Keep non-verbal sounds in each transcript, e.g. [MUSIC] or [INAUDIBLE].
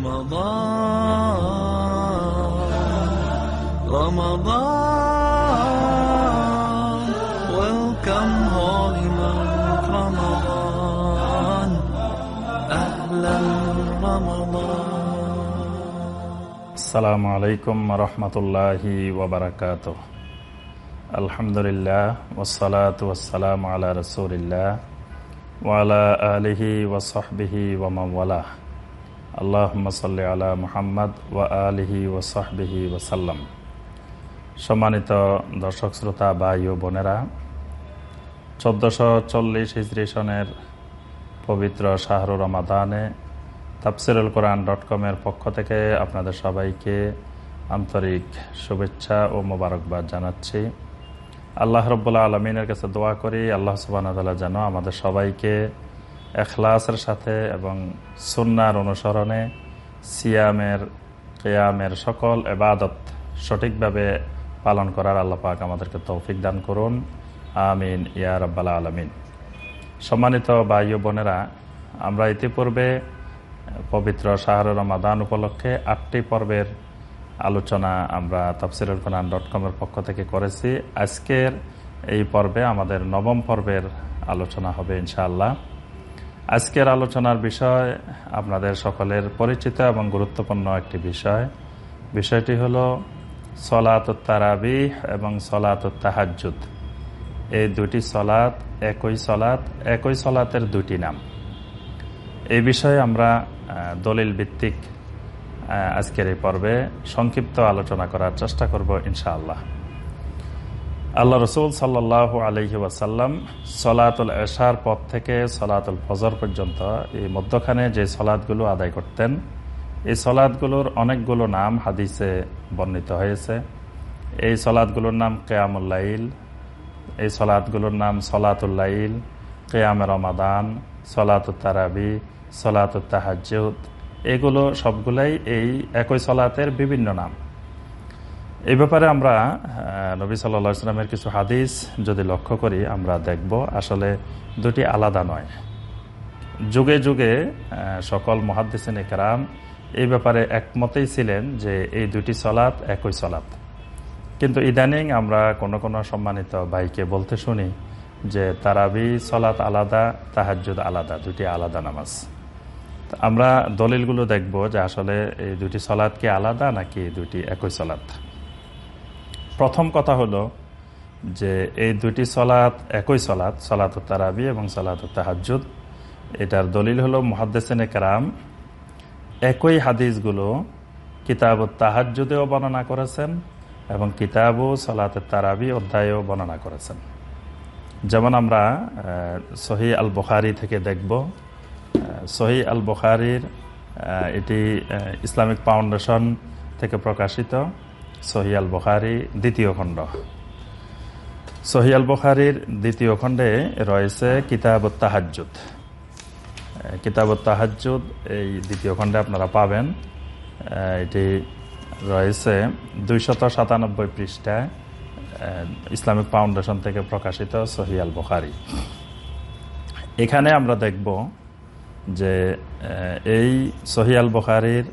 Ramadan Ramadan, Welcome holy month Ramadan Ahlan Ramadan. আসসালামু আলাইকুম রহমতুল্লাহি ওবরাকাত আলহামদুলিল্লাহ ওসলাত ওসালাম আলা রসুলিল্লাহ ওয়ালা আলিহি ওসহবিহি ওমাওয়ালা আল্লাহ আলা মুহাম্মদ ওয়া আলিহি ওসহবিহি ওসাল্লাম সম্মানিত দর্শক, শ্রোতা, ভাই ও বোনেরা, চোদ্দোশো চল্লিশ হিজরি সনের পবিত্র শাহরু রমাদানে তাফসিরুল কোরআন ডট কমের পক্ষ থেকে আপনাদের সবাইকে আন্তরিক শুভেচ্ছা ও মোবারকবাদ জানাচ্ছি। আল্লাহ রব্বুল্লা আলমিনের কাছে দোয়া করি, আল্লাহ সুবাহতাল্লাহ যেন আমাদের সবাইকে এখলাসের সাথে এবং সুন্নার অনুসরণে সিয়ামের, কেয়ামের সকল এবাদত সঠিকভাবে পালন করার আল্লাপাক আমাদেরকে তৌফিক দান করুন। আমিন, ইয়া রব্বাল্লা আলমিন। সম্মানিত ও বোনেরা, আমরা ইতিপূর্বে পবিত্র শাহর রমাদান উপলক্ষে আটটি পর্বের আলোচনা আমরা তাফসিরুল কোরআন ডট কমের পক্ষ থেকে করেছি। আজকের এই পর্বে আমাদের নবম পর্বের আলোচনা হবে ইনশাআল্লাহ। আজকের আলোচনার বিষয় আপনাদের সকলের পরিচিত এবং গুরুত্বপূর্ণ একটি বিষয়। বিষয়টি হল সলাত তারাবি এবং সলাত তাহাজুদ এই দুটি সলাত একই সলাত একই সলাতের দুটি নাম। এই বিষয়ে আমরা দলিল ভিত্তিক আজকের এই পর্বে সংক্ষিপ্ত আলোচনা করার চেষ্টা করব ইনশাআল্লাহ। আল্লাহ রসুল সাল্লাহ আলহি ওয়াসাল্লাম সলাতুল এশার পথ থেকে সলাতুল ফজর পর্যন্ত এই মধ্যখানে যে সলাদগুলো আদায় করতেন, এই সলাদগুলোর অনেকগুলো নাম হাদিসে বর্ণিত হয়েছে। এই সলাদগুলোর নাম কেয়ামুল্লাইল এই সলাদগুলোর নাম সলাতুল্লাইল কেয়াম রমাদান সলাতুল তারাবি সলাতুল তাহাজুদ এগুলো সবগুলাই এই একই সলাতের বিভিন্ন নাম। এই ব্যাপারে আমরা নবী সাল্লা ইসলামের কিছু হাদিস যদি লক্ষ্য করি, আমরা দেখব আসলে দুটি আলাদা নয়। যুগে যুগে সকল মহাদ্দিসিন একরাম এই ব্যাপারে একমতেই ছিলেন যে এই দুটি সলাৎ একই সলাৎ কিন্তু ইদানিং আমরা কোনো কোনো সম্মানিত ভাইকে বলতে শুনি যে তারাবি সলাৎ আলাদা তাহাজুদ আলাদা, দুটি আলাদা নামাজ। আমরা দলিলগুলো দেখব যে আসলে এই দুটি সলাৎ কি আলাদা নাকি দুটি একই সলাৎ প্রথম কথা হলো যে এই দুটি সলাৎ একই সলাৎ সলাত তারাবি এবং সলাত তাহাজুদ এটার দলিল হলো মহাদ্দেসেন কারাম একই হাদিসগুলো কিতাব তাহাজুদেও বর্ণনা করেছেন এবং কিতাবও সলাত তারাবি অধ্যায়েও বর্ণনা করেছেন। যেমন আমরা সহি আল বখারি থেকে দেখব সহি আল বখারির এটি ইসলামিক ফাউন্ডেশন থেকে প্রকাশিত। সহি আল বখারি দ্বিতীয় খণ্ড। সহি আল বখারির দ্বিতীয় খণ্ডে রয়েছে কিতাব তাহাজুদ কিতাব তাহাজুদ এই দ্বিতীয় খণ্ডে আপনারা পাবেন। এটি রয়েছে দুইশত সাতানব্বই পৃষ্ঠায় ইসলামিক ফাউন্ডেশন থেকে প্রকাশিত সহি আল বখারি। এখানে আমরা দেখব যে এই সহিয়াল বখারির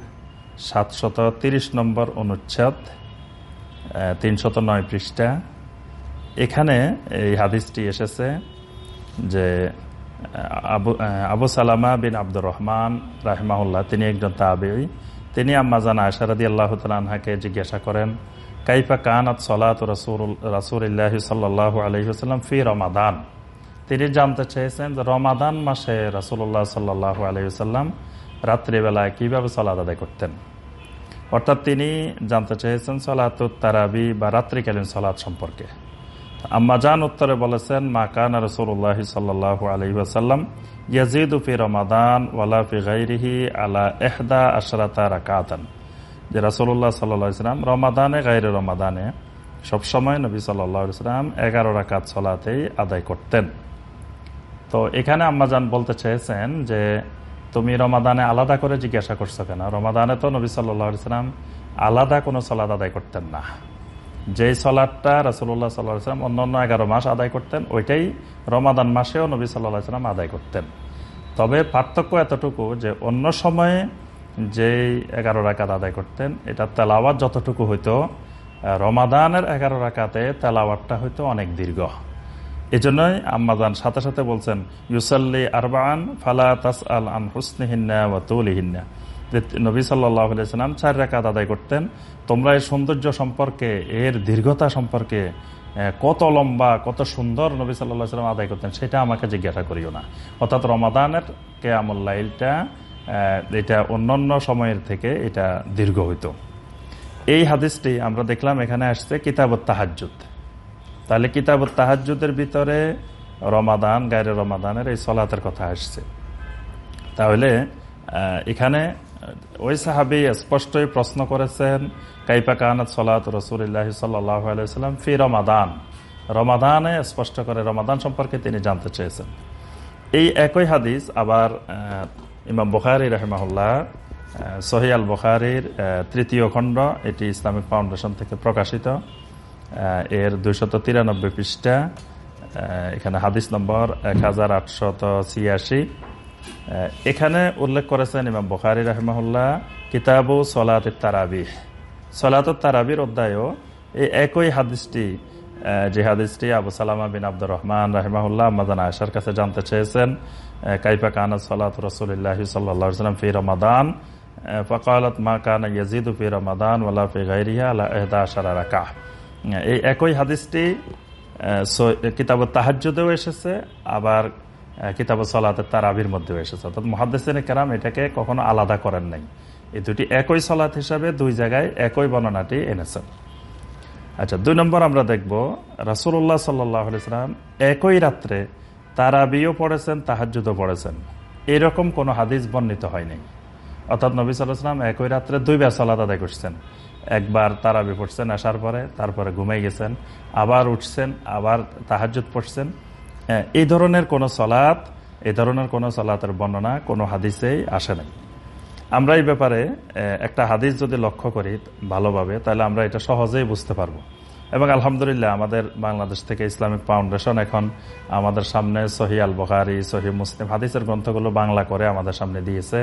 সাতশত তিরিশ নম্বর অনুচ্ছেদ তিনশত নয় পৃষ্ঠা। এখানে এই হাদিসটি এসেছে যে আবু আবু সালামা বিন আব্দুর রহমান রাহমাউল্লাহ তিনি একজন তাবি তিনি আম্মাজান আশারাদি আল্লাহ তালহাকে জিজ্ঞাসা করেন, কাইফা কানাত সলাত রসুল রাসুল্লাহ সাল্লাহ আলহিহাস্লাম ফি রমাদান? তিনি জানতে চেয়েছেন যে, রমাদান মাসে রাসুল্লাহ সাল্লাহ আলহিসাল্লাম রাত্রিবেলায় কীভাবে সলাদ আদায় করতেন? অর্থাৎ তিনি জানতে চেয়েছেন সলাত তারাবি বা রাত্রিকালীন সলাদ সম্পর্কে। আম্মাজান উত্তরে বলেছেন, মা কান রসুল্লাহ সাল্লাহ আলহিহাসাল্লাম ইয়াজিদুফি রমাদান ওয়ালাফি গাইরিহি আলা এহদা আশরাতা রাকাতান। যে রাসুল্লাহ ইসলাম রমাদানে গাইরে রমাদানে সবসময় নবী ইসলাম এগারো রাকাত সলাতেই আদায় করতেন। তো এখানে আম্মাজান বলতে চেয়েছেন যে তুমি রমাদানে আলাদা করে জিজ্ঞাসা করছ কেন? রমাদানে তো নবী সাল্লাম আলাদা কোনো সলাদ আদায় করতেন না। যেই সলাদটা রাসুল্লাহ সাল্লাম অন্য অন্য এগারো মাস আদায় করতেন, ওইটাই রমাদান মাসেও নবী সাল্লাহ সাল্লাম আদায় করতেন। তবে পার্থক্য এতটুকু যে অন্য সময়ে যেই এগারো রাকাত আদায় করতেন, এটা তেলাওয়াত যতটুকু হইতো রমাদানের এগারো রাকাতে তেলাওয়াতটা হইতো অনেক দীর্ঘ। এই জন্যই আম্মাজান সাথে সাথে বলছেন, ইউসাল্লি আরবান ফালা তাস আল আন হুসনিহিন্না ও তুলিহিন্না যে নবী সাল্লাম চার রাকাত আদায় করতেন। তোমরা এই সৌন্দর্য সম্পর্কে, এর দীর্ঘতা সম্পর্কে কত লম্বা, কত সুন্দর নবী সাল্লাহ সাল্লাম আদায় করতেন সেটা আমাকে জিজ্ঞাসা করিও না। অর্থাৎ রমাদানের কে কেয়ামুল্লাইলটা এটা অন্যান্য সময়ের থেকে এটা দীর্ঘ হইত। এই হাদিসটি আমরা দেখলাম, এখানে আসছে কিতাবত তাহলে কিতাব তাহাজুদের ভিতরে রমাদান, গায়ের রমাদানের এই সলাতের কথা আসছে। তাহলে এখানে ওই সাহাবি স্পষ্টই প্রশ্ন করেছেন কাইপা কানাত সলাত রসুল্লাহ সাল্লাম ফি রমাদান। রমাদানে স্পষ্ট করে রমাদান সম্পর্কে তিনি জানতে চেয়েছেন। এই একই হাদিস আবার ইমাম বখারি রহমাহুল্লাহ সহিয়াল বখারির তৃতীয় খণ্ড, এটি ইসলামিক ফাউন্ডেশন থেকে প্রকাশিত। এর দুইশত তিরানব্বই পৃষ্ঠা এখানে হাদিস নম্বর এক হাজার আটশত ছিয়াশি। এখানে উল্লেখ করেছেন ইমাম বখারি রহমাহুল্লাহ, কিতাবু সলাত তারাবিহ। সলাত তারাবির অধ্যায়ও এই একই হাদিসটি যে হাদিসটি আবু সালামা বিন আব্দুর রহমান রাহিমাহুল্লাহ মাদান আয়সার কাছে জানতে চেয়েছেন কাইফা কানা সলাত রসুল্লাহ সাল্লাম ফি রমাদান ফকালত মা কানা ইয়াজিদু ফি রমাদান ওলা ফি গাইরিয়া আলা এহদা আশারা এই একই হাদিসটি কিতাব তাহাজ্যদেও এসেছে, আবার কিতাব সলাতের তারাবির মধ্যেও এসেছে। অর্থাৎ মহাদ্দেসিন কেরাম এটাকে কখনো আলাদা করেন নাই। এই দুটি একই সলাত হিসাবে দুই জায়গায় একই বর্ণনাটি এনেছেন। আচ্ছা দুই নম্বর আমরা দেখব রাসুল্লাহ সাল্লাম একই রাত্রে তারাবিও পড়েছেন তাহাজুদও পড়েছেন। এরকম কোনো হাদিস বর্ণিত হয়নি। অর্থাৎ নবী সাল্লাহাম একই রাত্রে দুইবার সলাত আদায় করছেন। একবার তারাবি পড়ছেন, আসার পরে তারপরে ঘুমাই গেছেন, আবার উঠছেন, আবার তাহাজুদ পড়ছেন। এই ধরনের কোনো সলাৎ এই ধরনের কোনো সলাতের বর্ণনা কোনো হাদিসেই আসে নাই। আমরা এই ব্যাপারে একটা হাদিস যদি লক্ষ্য করি ভালোভাবে, তাহলে আমরা এটা সহজেই বুঝতে পারব। এবং আলহামদুলিল্লাহ, আমাদের বাংলাদেশ থেকে ইসলামিক ফাউন্ডেশন এখন আমাদের সামনে সহি আল বখারি, সহি মুসলিম হাদিসের গ্রন্থগুলো বাংলা করে আমাদের সামনে দিয়েছে।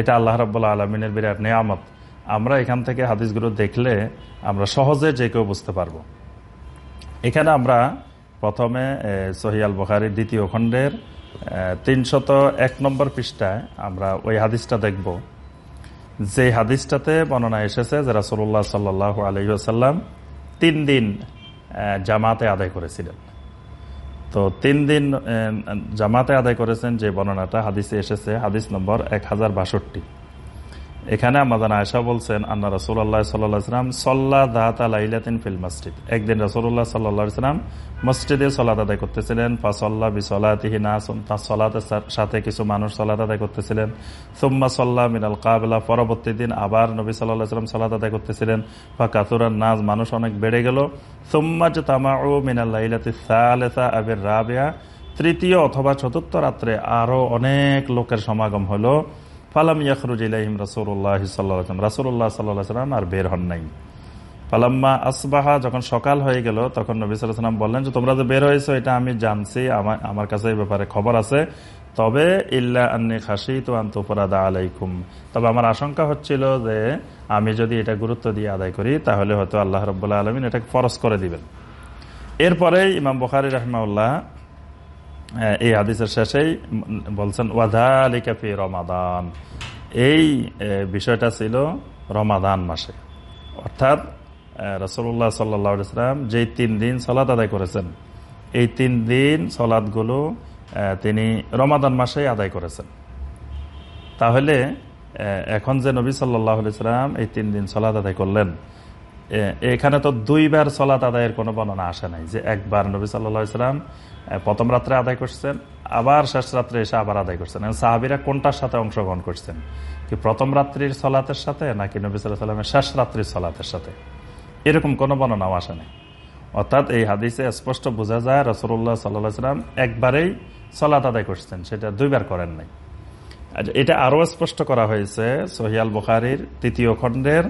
এটা আল্লাহ রব্বুল্লা আলমিনের বিরাট নিয়ামত। আমরা এখান থেকে হাদিসগুলো দেখলে আমরা সহজে যে কেউ বুঝতে পারব। এখানে আমরা প্রথমে সহি আল বখারির দ্বিতীয় খণ্ডের তিনশত এক নম্বর পৃষ্ঠায় আমরা ওই হাদিসটা দেখব। যে হাদিসটাতে বর্ণনা এসেছে যে রাসুল্লাহ সাল্লাহ আলহিহাসাল্লাম তিন দিন জামাতে আদায় করেছিলেন। তো তিন দিন জামাতে আদায় করেছেন যে বর্ণনাটা হাদিসে এসেছে, হাদিস নম্বর এক হাজার বাষট্টি। এখানে আমাদের আয়সা বলছেন, আন্না রসুল্লাহ সাল্লাম সল্লা দাহাত আলাইলাতিন ফিল মসজিদ। একদিন রসুল্লাহ সাল্লাম মসজিদে সলাত আদায় করতেছিলেন। ফাসল্লা বিসলাতিহিনা তার সলাতের সাথে কিছু মানুষ সলাত আদায় করতেছিলেন। সুম্মা সল্লাহ মিনাল কাবলা, পরবর্তী দিন আবার নবী সাল্লাহ সাল্লাম সলাত আদায় করতেছিলেন। বা কাতুরান নাজ মানুষ অনেক বেড়ে গেল। সুম্মা যে তামাউ মিনাল্লাইলাতি সালেসা আবির রাবিয়া, তৃতীয় অথবা চতুর্থ রাত্রে আরও অনেক লোকের সমাগম হলো। ফালাম ইয়াকরুজ ইলাহিম রাসুল্লাহ সাল্লাম রাসুল্লাহ সাল্লাহ সাল্লাম আর বের হন নাই। ফালাম্মা আসবাহা, যখন সকাল হয়ে গেল, তখন নবী সাল্লাম বললেন যে, তোমরা যে বের হয়েছো, এটা আমি জানছি আমার আমার কাছে এই ব্যাপারে খবর আছে। তবে ইল্লা আন্নি খাসি তো আন্তপরাদা আলাইকুম। তবে আমার আশঙ্কা হচ্ছিল যে, আমি যদি এটা গুরুত্ব দিয়ে আদায় করি, তাহলে হয়তো আল্লাহ রব্বুল্লাহ আলমিন এটাকে ফরস করে দিবেন। এরপরে ইমাম বখারি রহমাউল্লাহ এই হাদিসের শেষেই বলছেন ওয়াধালিকাফি রমাদান। এই বিষয়টা ছিল রমাদান মাসে। অর্থাৎ রসুল্লাহ সাল্লাম যে তিন দিন সলাদ আদায় করেছেন, এই তিন দিন সলাদগুলো তিনি রমাদান মাসেই আদায় করেছেন। তাহলে এখন যে নবী সাল্লাহ ইসলাম এই তিন দিন সলাদ আদায় করলেন এখানে তো দুইবার সলাত আদায়ের কোনো বর্ণনা আসে নাই যে একবার নবী সাল্লাহ সাল্লাম প্রথম রাত্রে আদায় করছেন, আবার শেষ রাত্রে এসে আবার আদায় করছেন। সাহাবিরা কোনটার সাথে অংশগ্রহণ করছেন? কি প্রথম রাত্রির সলাতের সাথে নাকি নবী সাল্লাহ সাল্লামের শেষ রাত্রির সলাতের সাথে? এরকম কোনো বর্ণনাও আসে নাই। অর্থাৎ এই হাদিসে স্পষ্ট বোঝা যায় রসুল্লাহ সাল্লাহ সাল্লাম একবারেই সলাত আদায় করছেন, সেটা দুইবার করেন নাই। আচ্ছা এটা আরও স্পষ্ট করা হয়েছে সহিয়াল বুখারির তৃতীয় খণ্ডের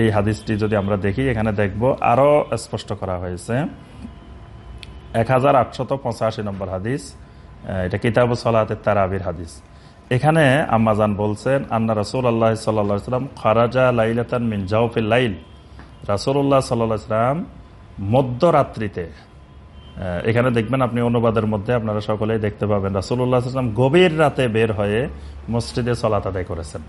এই হাদিসটি যদি আমরা দেখি, এখানে দেখব আরও স্পষ্ট করা হয়েছে। এক হাজার আটশত পঁচাশি নম্বর হাদিস এটা কিতাব সলাতের তারাবির হাদিস। এখানে আম্মাজান বলছেন, আন্না রসুল আল্লাহ সাল্লাম খারাজা লাইলাতান মিন জাউফিল লাইল। রাসুল্লাহ সাল্লাহ সাল্লাম মধ্যরাত্রিতে এখানে দেখবেন আপনি অনুবাদের মধ্যে আপনারা সকলেই দেখতে পাবেন রাসুল্লাহাম গভীর রাতে বের হয়ে মসজিদে চলাত আদায় করেছেন।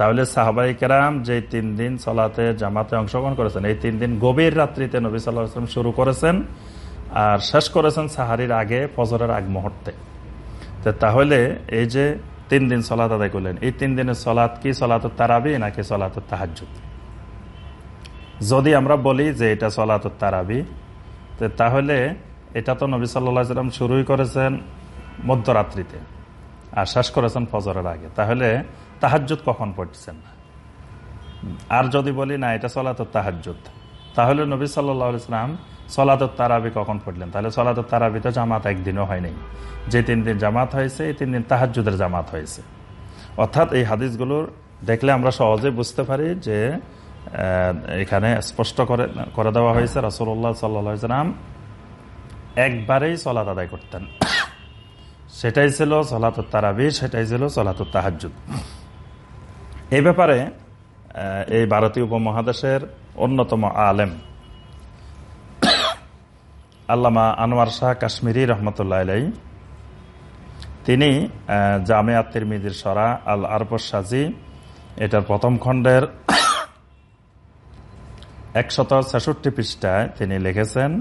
তাহলে সাহাবাই কেরাম যে তিন দিন চলাতে জামাতে অংশগ্রহণ করেছেন, এই তিন দিন গভীর রাত্রিতে নবী সাল্লাহাম শুরু করেছেন আর শেষ করেছেন সাহারির আগে ফজরের আগ মুহূর্তে। তো তাহলে এই যে তিন দিন সলাত আদায় করলেন, এই তিন দিনের সলাৎ কি সলাত তারাবি নাকি সলাত তাহাজুদ যদি আমরা বলি যে এটা সলাত তারাবি, তো তাহলে এটা তো নবী সাল্লাহ সাল্লাম শুরুই করেছেন মধ্যরাত্রিতে আর শেষ করেছেন ফজরের আগে। তাহলে তাহাজুদ কখন পড়ছেন? আর যদি বলি, না, এটা সলাত তাহাজুদ তাহলে নবী সাল্লাম সলাত তারাবি কখন পড়লেন? তাহলে সলাত তারাবি তো জামাত একদিনও হয়নি। যে তিন দিন জামাত হয়েছে, এই তিন দিন তাহাজুদের জামাত হয়েছে। অর্থাৎ এই হাদিসগুলোর দেখলে আমরা সহজে বুঝতে পারি যে এখানে স্পষ্ট করে করে দেওয়া হয়েছে রসুল্লাহ সাল্লাম একবারেই সলাত আদায় করতেন। [COUGHS] সেটাই ছিল সলাত তারাবি, সেটাই ছিল সলাত তাহাজুদ এই ব্যাপারে এই ভারতীয় উপমহাদেশের অন্যতম আলেম আল্লামা আনোয়ার শাহ কাশ্মীরি রহমতুল্লাহ আলাই তিনি জামে আত্মির মিদির সরা আল আরবস সাজি এটার প্রথম খণ্ডের একশত ছেষট্টি পৃষ্ঠায় তিনি লিখেছেন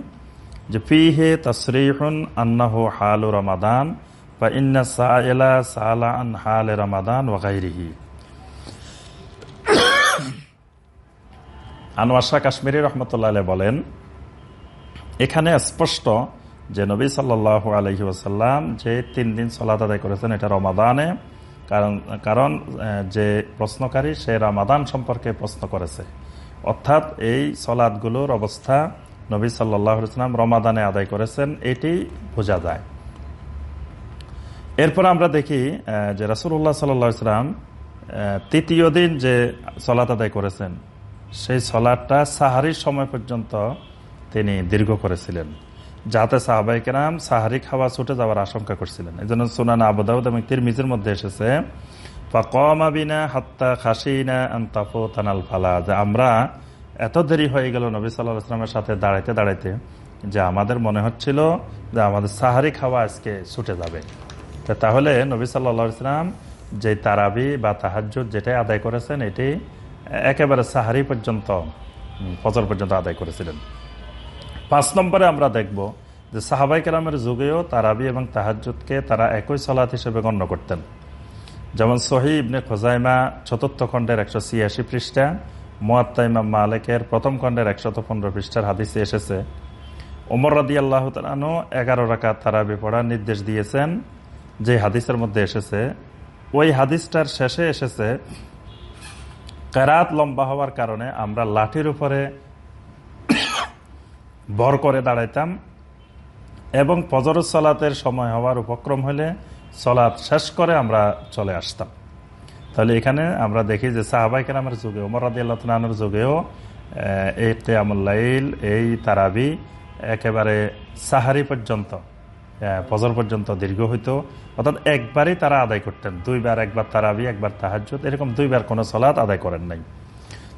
যে, ফিহে তসরিহুন আন্নাহু হালু রমাদান বা ইন্না সাইলা সালা আন হাল রমাদান ওয়াগাইরিহি আনোয়ার শাহ কাশ্মীরি রহমতুল্লাহ বলেন, এখানে স্পষ্ট যে নবী সাল্লাহ আলহি ওসাল্লাম যে তিন দিন সলাত আদায় করেছেন এটা রমাদানে, কারণ কারণ যে প্রশ্নকারী সে রমাদান সম্পর্কে প্রশ্ন করেছে। অর্থাৎ এই সলাদগুলোর অবস্থা নবী সাল্লাহ সাল্লাম রমাদানে আদায় করেছেন, এটি বোঝা যায়। এরপর আমরা দেখি যে রাসুল্লাহ সাল্লাম তৃতীয় দিন যে সলাত আদায় করেছেন সেই সলাদটা সাহারির সময় পর্যন্ত তিনি দীর্ঘ করেছিলেন। যাতে সাহাবাই সাহাবাইকেরাম সাহারি খাওয়া ছুটে যাওয়ার আশঙ্কা করছিলেন। এই জন্য সোনান আবুদাউদ এবং তিরমিজের মধ্যে এসেছে হাত্তা আন্তাফো যে আমরা এত দেরি হয়ে গেল নবী সাল্লাহ আসলামের সাথে দাঁড়াইতে দাঁড়াইতে, যে আমাদের মনে হচ্ছিল যে আমাদের সাহারি খাওয়া আজকে ছুটে যাবে। তাহলে নবী সাল্লা ইসলাম যে তারাবি বা তাহাজ যেটাই আদায় করেছেন, এটি একেবারে সাহারি পর্যন্ত ফজর পর্যন্ত আদায় করেছিলেন। পাঁচ নম্বরে আমরা দেখব যে সাহাবাই কালামের যুগেও তারাবি এবং তাহাজুদকে তারা একই সলাৎ হিসেবে গণ্য করতেন। যেমন সহি ইবনে খোজাইমা চতুর্থ খণ্ডের একশো ছিয়াশি পৃষ্ঠা মোয়াত্তাইমা মালেকের প্রথম খণ্ডের একশত পনেরো পৃষ্ঠার হাদিসে এসেছে, ওমর রাদি আল্লাহ তালানো এগারো রাখা তারাবি পড়ার নির্দেশ দিয়েছেন। যে হাদিসের মধ্যে এসেছে, ওই হাদিসটার শেষে এসেছে কেরাত লম্বা হওয়ার কারণে আমরা লাঠির উপরে ভর করে দাঁড়াইতাম এবং ফজর সলাতের সময় হওয়ার উপক্রম হলে সলাৎ শেষ করে আমরা চলে আসতাম। তাহলে এখানে আমরা দেখি যে সাহাবাই কেরামের যুগে ওমর রাদি আল্লাহর যুগেও এই কেয়ামুল্লাইল এই তারাবি একেবারে সাহারি পর্যন্ত। ফজর পর্যন্ত দীর্ঘ হইতো। অর্থাৎ একবারই তারা আদায় করতেন। দুইবার একবার তারাবি, একবার তাহাজ এরকম দুইবার কোনো সলাৎ আদায় করেন নাই।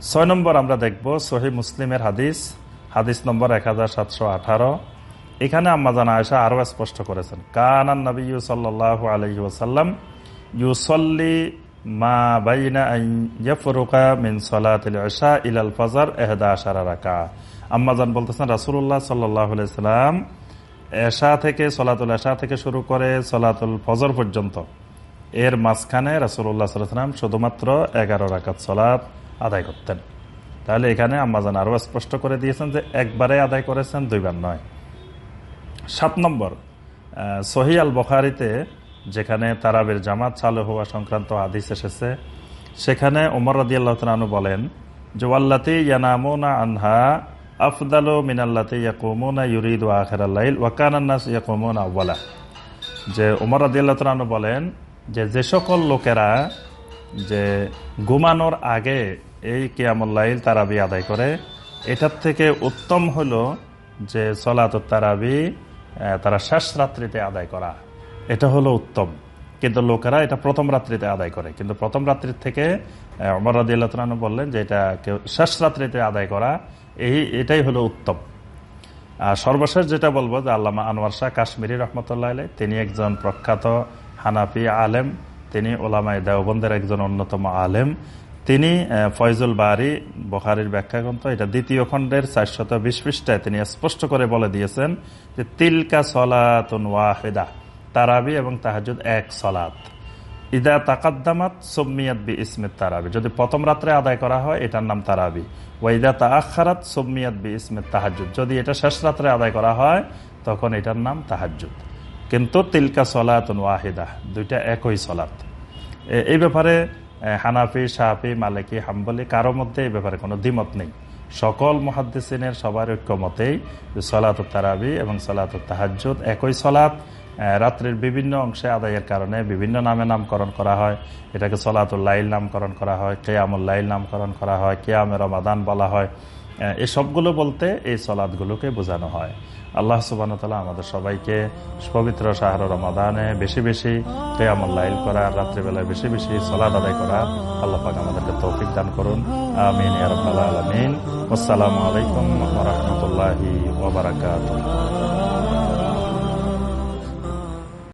ছয় নম্বর আমরা দেখব সহি মুসলিমের হাদিস হাদিস নম্বর এক হাজার সাতশো আঠারো। এখানে আম্মাজান আয়সা আরও স্পষ্ট করেছেন। কানান নবী সাল্লাহ আলহি ওসাল্লাম ইউসল্লি মা বাইনা মিন সলাতিল ইলাল ফজর এহদা আশারা রাকা আম্মাজান বলতেছেন, রাসূলুল্লাহ সাল্লাল্লাহু আলাইহি সাল্লাম এশা থেকে, সলাতুল এশা থেকে শুরু করে সলাতুল ফজর পর্যন্ত। এর মাঝখানে সাল্লাল্লাহু সাল্লাম শুধুমাত্র 11 রাকাত সালাত আদায় করতেন। তাহলে এখানে আম্মাজান আরও স্পষ্ট করে দিয়েছেন যে একবারে আদায় করেছেন, দুইবার নয়। সাত নম্বর সহি আল বখারিতে যেখানে তারাবের জামাত চালু হওয়া সংক্রান্ত আদিস এসেছে, সেখানে ওমর রাদি আল্লাহ তালু বলেন যে ওয়াল্লাতে ইয়ানামোনা আনহা আফদালো মিনাল্লাতে ইয়াকুমোনা ইউরিদ ও আখের আল্লাইল ওয়াকানান্নাস ইয়াকুমোনা আব্বালা যে ওমর রাদি আল্লাহ তালু বলেন যে যে সকল লোকেরা যে ঘুমানোর আগে এই কিয়ামুল্লাইল তারাবি আদায় করে, এটার থেকে উত্তম হলো যে সলাত তারাবি তারা শেষ রাত্রিতে আদায় করা। এটা হলো উত্তম। কিন্তু লোকেরা এটা প্রথম রাত্রিতে আদায় করে। কিন্তু প্রথম রাত্রির থেকে অমর রাজি আল্লাহ বললেন যে, এটা কেউ শেষ রাত্রিতে আদায় করা এই, এটাই হলো উত্তম। আর সর্বশেষ যেটা বলব যে আল্লামা আনোয়ার শাহ কাশ্মীরি রহমতুল্লাহ আলাই তিনি একজন প্রখ্যাত হানাফি আলেম, তিনি ওলামাই দেওবন্দের একজন অন্যতম আলেম। তিনি ফয়জুল বাড়ি বখারির ব্যাখ্যাগ্রন্থ, এটা দ্বিতীয় খণ্ডের চারশত বিশ পৃষ্ঠায় তিনি স্পষ্ট করে বলে দিয়েছেন যে, তিলকা সলাতুন ওয়াহেদা, তারাবি এবং তাহাজুদ এক সলাত। ইদা তাকাদ্দামাত সোমিয়াত বি ইসমিত তারাবি। যদি প্রথম রাত্রে আদায় করা হয়, এটার নাম তারাবি। ও ওয়াইদা তাখারাত সোমিয়াত বি ইসমিত তাহাজুদ যদি এটা শেষ রাত্রে আদায় করা হয়, তখন এটার নাম তাহাজুদ কিন্তু তিলকা সলাতুন ওয়াহিদা, দুইটা একই সলাত এই ব্যাপারে হানাফি সাহাফি মালিকি, হাম্বলি কারও মধ্যে এই ব্যাপারে কোনো দ্বিমত নেই। সকল মহাদ্দিসিনের সবার ঐক্যমতেই সলাত তারাবি এবং সলাত তাহাজুদ একই সলাত রাত্রির বিভিন্ন অংশে আদায়ের কারণে বিভিন্ন নামে নামকরণ করা হয়। এটাকে সলাতুল্লাইল নামকরণ করা হয় কেয়ামুল্লাইল নামকরণ করা হয় কেয়ামের রমাদান বলা হয়। এসবগুলো বলতে এই সলাদগুলোকে বোঝানো হয়। আল্লাহ সুবাহতাল্লাহ আমাদের সবাইকে পবিত্র শাহর রমাদানে বেশি বেশি কেয়ামুল্লাইল করা রাত্রিবেলায় বেশি বেশি সলাদ আদায় করা আল্লাহ পাক আমাদেরকে তৌফিক দান করুন। আমিন আলমিন। আসসালামু আলাইকুম রহমতুল্লাহি ওবরাকাত